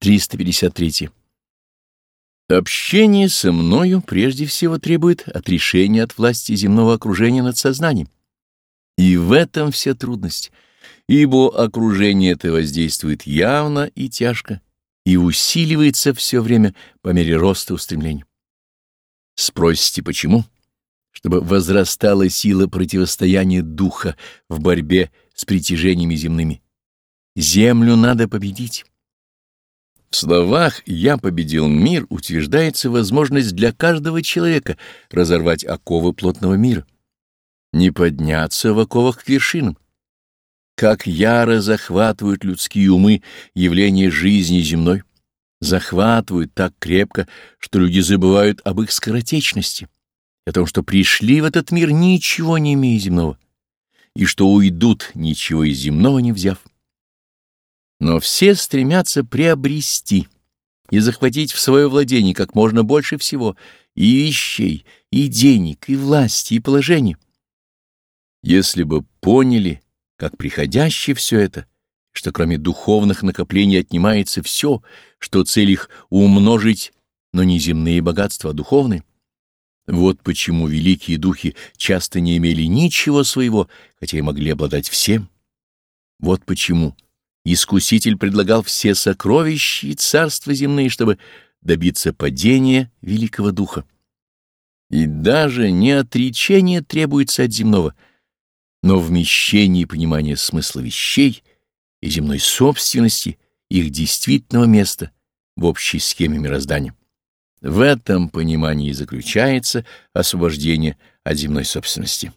353. Общение со мною прежде всего требует отрешения от власти земного окружения над сознанием. И в этом вся трудность, ибо окружение это воздействует явно и тяжко, и усиливается все время по мере роста устремлений. Спросите, почему? Чтобы возрастала сила противостояния духа в борьбе с притяжениями земными. Землю надо победить. В словах «я победил мир» утверждается возможность для каждого человека разорвать оковы плотного мира, не подняться в оковах к вершинам. Как яро захватывают людские умы явления жизни земной, захватывают так крепко, что люди забывают об их скоротечности, о том, что пришли в этот мир ничего не имея земного, и что уйдут, ничего из земного не взяв. Но все стремятся приобрести и захватить в свое владение как можно больше всего и вещей, и денег, и власти, и положения. Если бы поняли, как приходяще все это, что кроме духовных накоплений отнимается все, что цель их умножить, но не земные богатства, а духовные, вот почему великие духи часто не имели ничего своего, хотя и могли обладать всем. Вот почему Искуситель предлагал все сокровища и царства земные, чтобы добиться падения великого духа. И даже не отречение требуется от земного, но вмещение и понимание смысла вещей и земной собственности, их действительного места в общей схеме мироздания. В этом понимании заключается освобождение от земной собственности.